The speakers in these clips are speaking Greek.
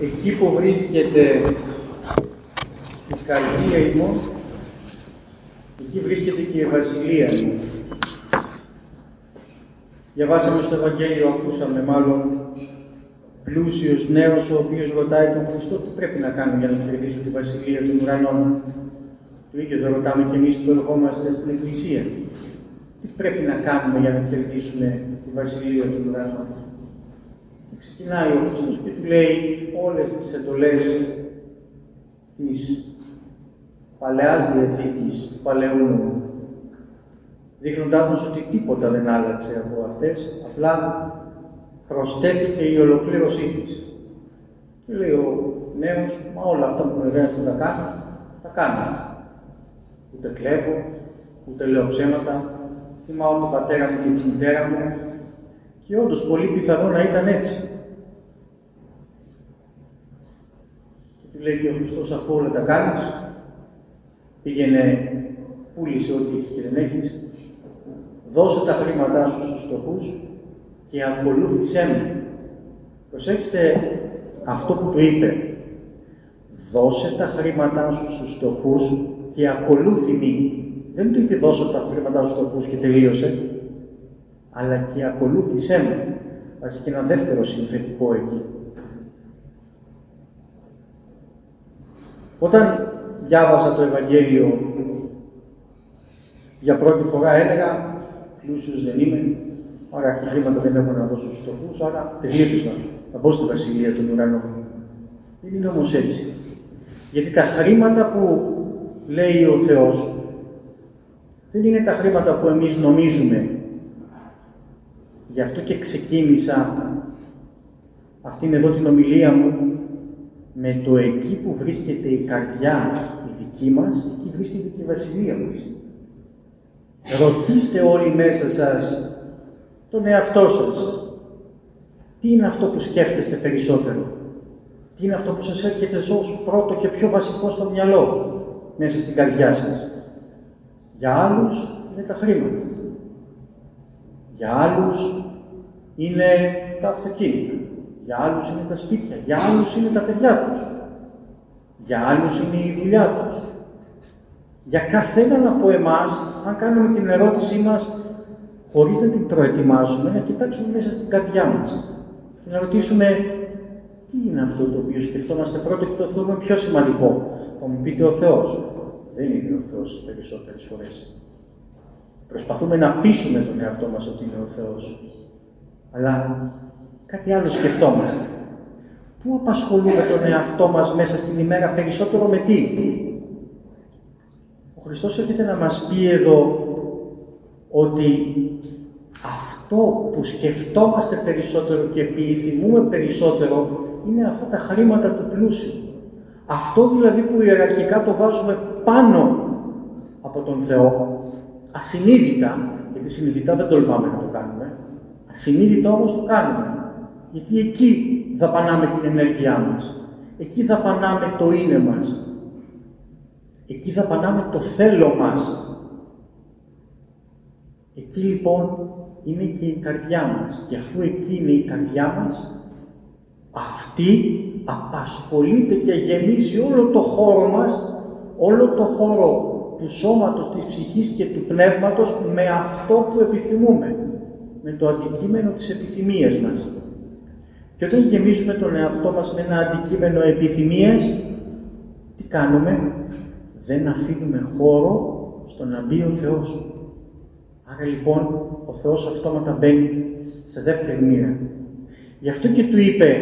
εκεί που βρίσκεται η καρδία ημών, εκεί βρίσκεται και η βασιλεία μου. Διαβάσαμε στο Ευαγγέλιο, ακούσαμε μάλλον πλούσιος νέος, ο οποίος ρωτάει τον Χριστό τι πρέπει να κάνω για να κερδίσω τη βασιλεία των ουρανών; Το ίδιο δεν ρωτάμε και εμείς που ερχόμαστε στην Εκκλησία. Τι πρέπει να κάνουμε για να κερδίσουμε τη βασιλεία των ουρανών; Και ξεκινάει ο Χριστός και του λέει όλες τις εντολές της Παλαιάς Διαθήκης, του Παλαιού Νόμου, δείχνοντάς μας ότι τίποτα δεν άλλαξε από αυτές, απλά προσθέθηκε η ολοκλήρωσή της. Και λέει ο νέος, μα όλα αυτά που με να τα κάνω, τα κάνω. Ούτε κλέβω, ούτε λέω ψέματα, θυμάω τον πατέρα μου και τη μητέρα μου και όντως πολύ πιθανό να ήταν έτσι. Και του λέει και ο Χριστός αφού όλα τα κάνεις, πήγαινε, πούλησε ό,τι έχεις και δεν έχεις, δώσε τα χρήματά σου στους φτωχούς και ακολούθησέ με. Προσέξτε αυτό που του είπε. Δώσε τα χρήματά σου στους φτωχούς και ακολούθη μη. Δεν του είπε δώσε τα χρήματά σου στους φτωχούς και τελείωσε. Αλλά και ακολούθησέ με. Βάζει και ένα δεύτερο συνθετικό εκεί. Όταν διάβασα το Ευαγγέλιο για πρώτη φορά έλεγα πλούσιος δεν είμαι, άρα χρήματα δεν έχω να δώσω στους φτωχούς, άρα τελείωσα. Θα μπω στη βασιλεία των ουρανών. Δεν είναι όμως έτσι. Γιατί τα χρήματα που λέει ο Θεός δεν είναι τα χρήματα που εμείς νομίζουμε. Γι' αυτό και ξεκίνησα αυτήν εδώ την ομιλία μου με το εκεί που βρίσκεται η καρδιά η δική μας, εκεί βρίσκεται και η βασιλεία μας. Ρωτήστε όλοι μέσα σας τον εαυτό σας. Τι είναι αυτό που σκέφτεστε περισσότερο; Τι είναι αυτό που σας έρχεται ως πρώτο και πιο βασικό στο μυαλό μέσα στην καρδιά σας; Για άλλους είναι τα χρήματα. Για άλλους είναι τα αυτοκίνητα. Για άλλους είναι τα σπίτια. Για άλλους είναι τα παιδιά τους. Για άλλους είναι η δουλειά τους για καθέναν από εμάς, αν κάνουμε την ερώτησή μας χωρίς να την προετοιμάσουμε, να κοιτάξουμε μέσα στην καρδιά μας και να ρωτήσουμε τι είναι αυτό το οποίο σκεφτόμαστε πρώτο και το θεωρούμε πιο σημαντικό. Θα μου πείτε ο Θεός. Δεν είναι ο Θεός τις περισσότερες φορές. Προσπαθούμε να πείσουμε τον εαυτό μας ότι είναι ο Θεός. Αλλά κάτι άλλο σκεφτόμαστε. Πού απασχολούμε τον εαυτό μας μέσα στην ημέρα περισσότερο με τι; Ο Χριστός έρχεται να μας πει εδώ ότι αυτό που σκεφτόμαστε περισσότερο και επιθυμούμε περισσότερο είναι αυτά τα χρήματα του πλούσιου. Αυτό δηλαδή που ιεραρχικά το βάζουμε πάνω από τον Θεό, ασυνείδητα, γιατί συνειδητά δεν τολμάμε να το κάνουμε, ασυνείδητα όμως το κάνουμε. Γιατί εκεί δαπανάμε την ενέργειά μας. Εκεί δαπανάμε το είναι μας. Εκεί θα πανάμε το θέλω μας. Εκεί λοιπόν είναι και η καρδιά μας. Και αφού εκεί είναι η καρδιά μας, αυτή απασχολείται και γεμίζει όλο το χώρο μας, όλο το χώρο του σώματος, της ψυχής και του πνεύματος με αυτό που επιθυμούμε, με το αντικείμενο της επιθυμίας μας. Και όταν γεμίζουμε τον εαυτό μας με ένα αντικείμενο επιθυμίας, τι κάνουμε, δεν αφήνουμε χώρο στο να μπει ο Θεός. Άρα λοιπόν ο Θεός αυτόματα μπαίνει σε δεύτερη μοίρα. Γι' αυτό και του είπε,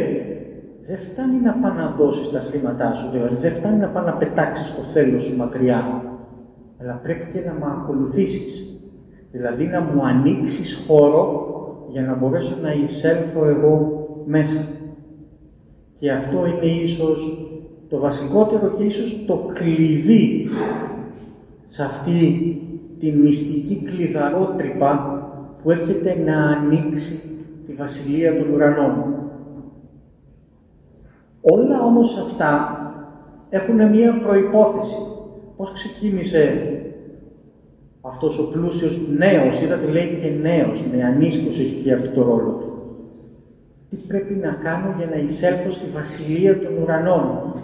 δεν φτάνει να πάει να δώσεις τα χρήματά σου, δηλαδή δεν φτάνει να πάει να πετάξεις το θέλω σου μακριά, αλλά πρέπει και να με ακολουθήσεις. Δηλαδή να μου ανοίξεις χώρο για να μπορέσω να εισέλθω εγώ μέσα. Και αυτό είναι ίσως το βασικότερο και ίσως το κλειδί σε αυτή τη μυστική κλειδαρότρυπα που έρχεται να ανοίξει τη Βασιλεία των Ουρανών. Όλα όμως αυτά έχουν μία προϋπόθεση. Πώς ξεκίνησε αυτός ο πλούσιος νέος, είδατε λέει και νέος, νεανίσκος έχει και αυτό το ρόλο του. Τι πρέπει να κάνω για να εισέλθω στη βασιλεία των ουρανών;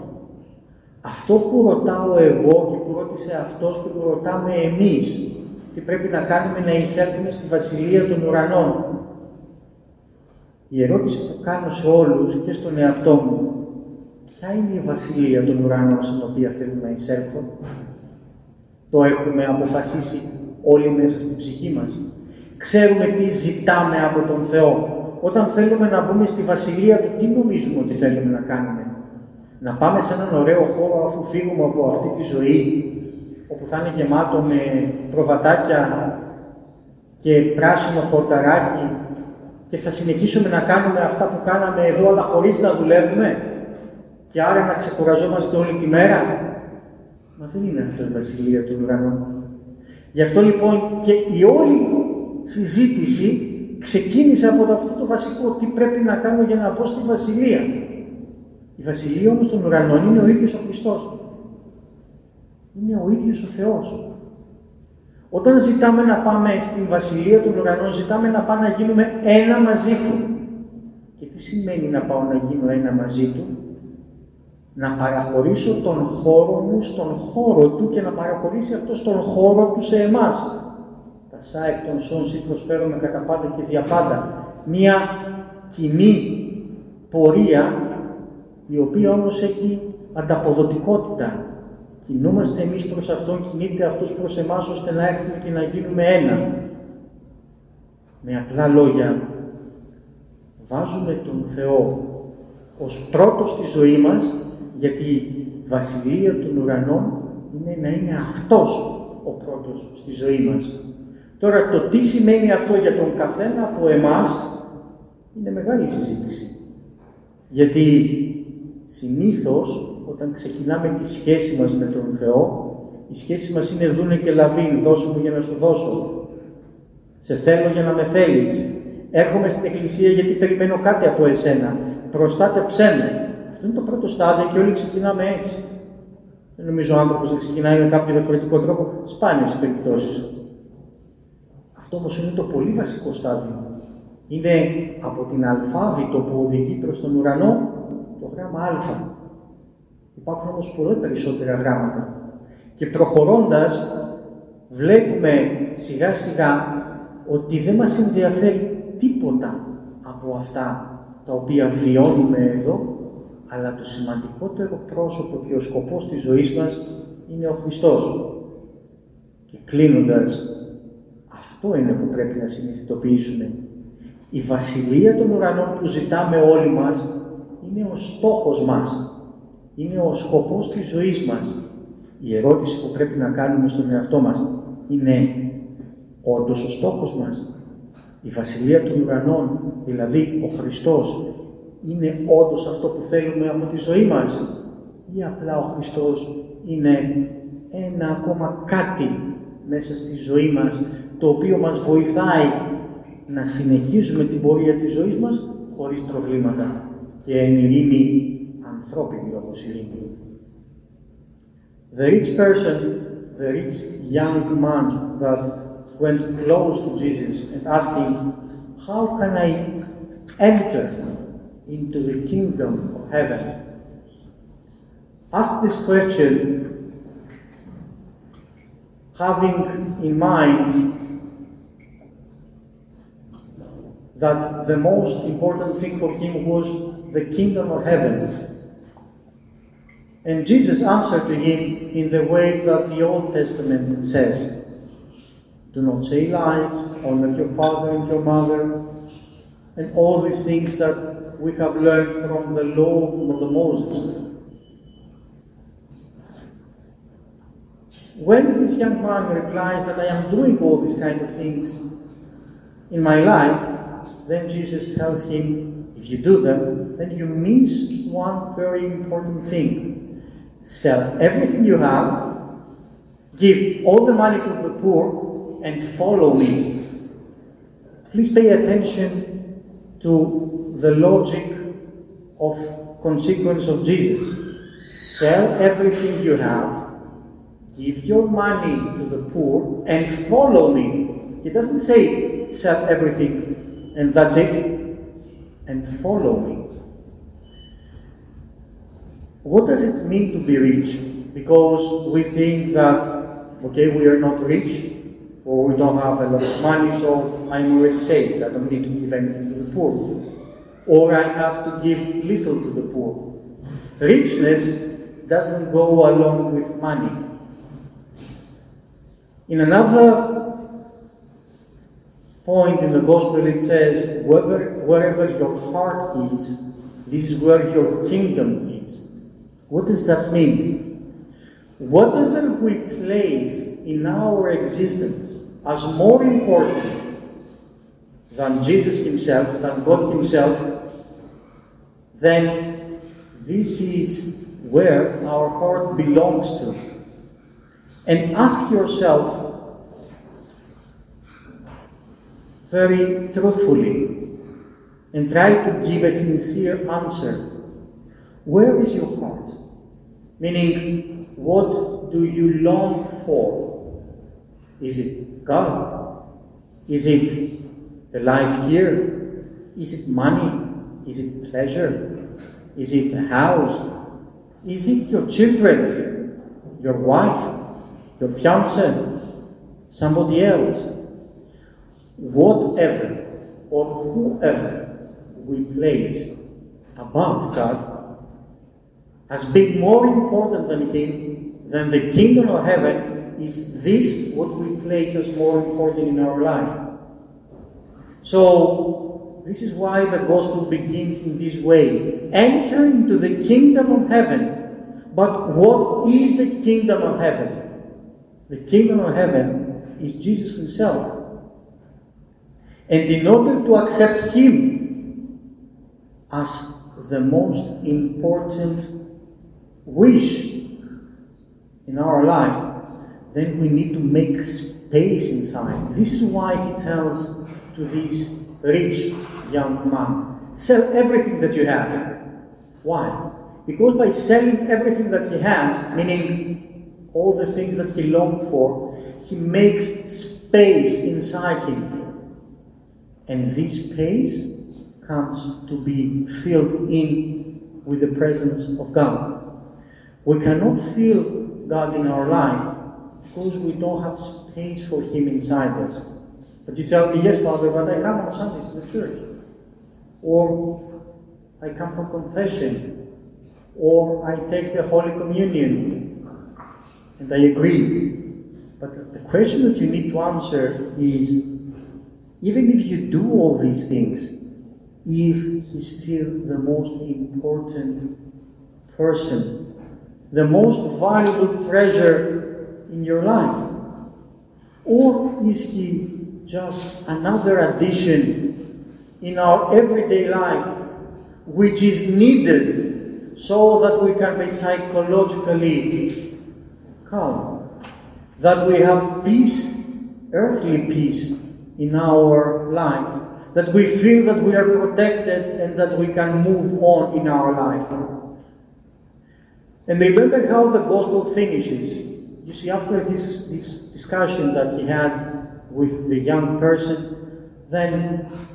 Αυτό που ρωτάω εγώ και που ρώτησε αυτός και που ρωτάμε εμείς, τι πρέπει να κάνουμε να εισέλθουμε στη βασιλεία των ουρανών; Η ερώτηση που κάνω σε όλους και στον εαυτό μου, ποια είναι η βασιλεία των ουρανών στην οποία θέλω να εισέλθω; Το έχουμε αποφασίσει όλοι μέσα στην ψυχή μας. Ξέρουμε τι ζητάμε από τον Θεό. Όταν θέλουμε να μπούμε στη βασιλεία Του, τι νομίζουμε ότι θέλουμε να κάνουμε; Να πάμε σε έναν ωραίο χώρο αφού φύγουμε από αυτή τη ζωή, όπου θα είναι γεμάτο με προβατάκια και πράσινο χορταράκι και θα συνεχίσουμε να κάνουμε αυτά που κάναμε εδώ, αλλά χωρίς να δουλεύουμε; Και άρα να ξεκουραζόμαστε όλη τη μέρα; Μα δεν είναι αυτό η βασιλεία του ουρανών. Γι' αυτό λοιπόν και η όλη συζήτηση ξεκίνησε από αυτό το βασικό τι πρέπει να κάνω για να πω στη βασιλεία. Η βασιλεία όμως των ουρανών είναι ο ίδιος ο Χριστός. Είναι ο ίδιος ο Θεός. Όταν ζητάμε να πάμε στην βασιλεία των ουρανών, ζητάμε να πάμε να γίνουμε ένα μαζί Του. Και τι σημαίνει να πάω να γίνω ένα μαζί Του; Να παραχωρήσω τον χώρο μου στον χώρο Του και να παραχωρήσει αυτό στον χώρο Του σε εμάς σα εκ των σών σύ προσφέρομαι κατά πάντα και δια πάντα. Μία κοινή πορεία, η οποία όμως έχει ανταποδοτικότητα. Κινούμαστε εμείς προς Αυτόν, κινείται Αυτός προς εμάς, ώστε να έρθουμε και να γίνουμε ένα. Με απλά λόγια, βάζουμε τον Θεό ως πρώτο στη ζωή μας, γιατί η Βασιλεία των Ουρανών είναι να είναι Αυτός ο πρώτος στη ζωή μας. Τώρα το τι σημαίνει αυτό για τον καθένα από εμάς είναι μεγάλη συζήτηση. Γιατί συνήθως όταν ξεκινάμε τη σχέση μας με τον Θεό, η σχέση μας είναι δούνε και λαβήν, δώσου μου για να σου δώσω. Σε θέλω για να με θέλεις. Έρχομαι στην εκκλησία γιατί περιμένω κάτι από εσένα. Προστάτεψέ με. Αυτό είναι το πρώτο στάδιο και όλοι ξεκινάμε έτσι. Δεν νομίζω ο άνθρωπος να ξεκινάει με κάποιο διαφορετικό τρόπο. Σπάνιες περιπτώσεις. Αυτό όμως είναι το πολύ βασικό στάδιο. Είναι από την αλφάβητο που οδηγεί προς τον ουρανό το γράμμα α. Υπάρχουν όμως πολλά περισσότερα γράμματα. Και προχωρώντας βλέπουμε σιγά σιγά ότι δεν μας ενδιαφέρει τίποτα από αυτά τα οποία βιώνουμε εδώ, αλλά το σημαντικότερο πρόσωπο και ο σκοπός της ζωής μας είναι ο Χριστός. Και κλείνοντας, αυτό είναι που πρέπει να συνειδητοποιήσουμε. Η βασιλεία των ουρανών που ζητάμε όλοι μας είναι ο στόχος μας. Είναι ο σκοπός της ζωής μας. Η ερώτηση που πρέπει να κάνουμε στον εαυτό μας είναι όντως ο στόχος μας. Η βασιλεία των ουρανών, δηλαδή ο Χριστός, είναι όντως αυτό που θέλουμε από τη ζωή μας ή απλά ο Χριστός είναι ένα ακόμα κάτι μέσα στη ζωή μας το οποίο μας βοηθάει να συνεχίζουμε την πορεία της ζωής μας χωρίς προβλήματα και εν ειρήνη ανθρώπινη όπως ειρήνη. The rich person, the rich young man that went close to Jesus and asked him, how can I enter into the kingdom of heaven? Ask this question having in mind that the most important thing for him was the kingdom of heaven. And Jesus answered to him in the way that the Old Testament says Do not say lies, honor your father and your mother, and all these things that we have learned from the law of the Moses. When this young man replies that I am doing all these kind of things in my life, then Jesus tells him, if you do them, then you miss one very important thing. Sell everything you have, give all the money to the poor, and follow me. Please pay attention to the logic of consequence of Jesus. Sell everything you have, give your money to the poor, and follow me. He doesn't say sell everything and that's it. and follow me. What does it mean to be rich? Because we think that, okay, we are not rich, or we don't have a lot of money, so I'm already saved. I don't need to give anything to the poor. Or I have to give little to the poor. Richness doesn't go along with money. In another point in the gospel, it says, wherever, wherever your heart is, this is where your kingdom is. What does that mean? Whatever we place in our existence as more important than Jesus Himself, than God Himself, then this is where our heart belongs to. And ask yourself very truthfully and try to give a sincere answer. Where is your heart? Meaning, what do you long for? Is it God? Is it the life here? Is it money? Is it pleasure? Is it a house? Is it your children? Your wife? Your fiance? Somebody else? Whatever or whoever we place above God as being more important than Him, than the kingdom of heaven, is this what we place as more important in our life? So, this is why the gospel begins in this way enter into the kingdom of heaven. But what is the kingdom of heaven? The kingdom of heaven is Jesus Himself. And in order to accept Him as the most important wish in our life, then we need to make space inside. This is why He tells to this rich young man sell everything that you have. Why? Because by selling everything that he has, meaning all the things that he longed for, he makes space inside him. And this space comes to be filled in with the presence of God. We cannot feel God in our life because we don't have space for Him inside us. But you tell me, yes, Father, but I come on Sundays to the church. Or I come for confession. Or I take the Holy Communion. And I agree. But the question that you need to answer is even if you do all these things, is he still the most important person, the most valuable treasure in your life? Or is he just another addition in our everyday life which is needed so that we can be psychologically calm, that we have peace, earthly peace in our life, that we feel that we are protected and that we can move on in our life. And remember how the gospel finishes. You see, after this, this discussion that he had with the young person, then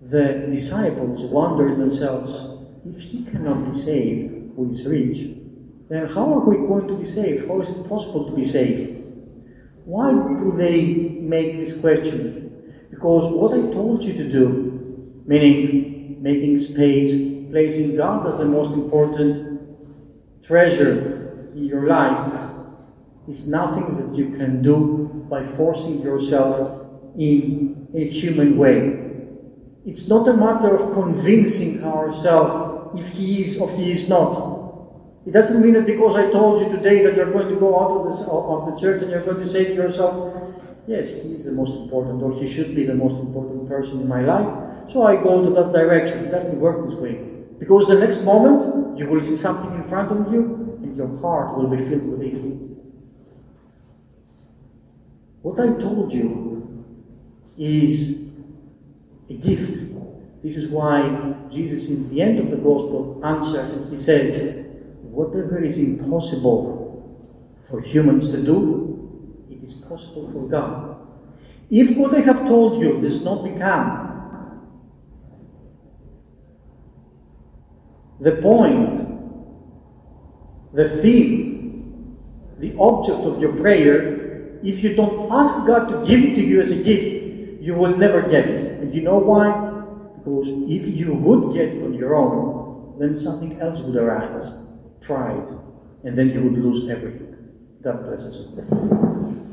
the disciples wondered themselves if he cannot be saved, who is rich, then how are we going to be saved? How is it possible to be saved? Why do they make this question? Because what I told you to do, meaning making space, placing God as the most important treasure in your life, is nothing that you can do by forcing yourself in a human way. It's not a matter of convincing ourselves if he is or he is not. It doesn't mean that because I told you today that you're going to go out of, this, of the church and you're going to say to yourself, yes, he is the most important, or he should be the most important person in my life, so I go to that direction. It doesn't work this way. Because the next moment, you will see something in front of you, and your heart will be filled with this. What I told you is a gift. This is why Jesus, in the end of the gospel, answers and he says, Whatever is impossible for humans to do, it is possible for God. If what I have told you does not become the point, the theme, the object of your prayer, if you don't ask God to give it to you as a gift, you will never get it. And you know why? Because if you would get it on your own, then something else would arise pride, and then you would lose everything. God bless us.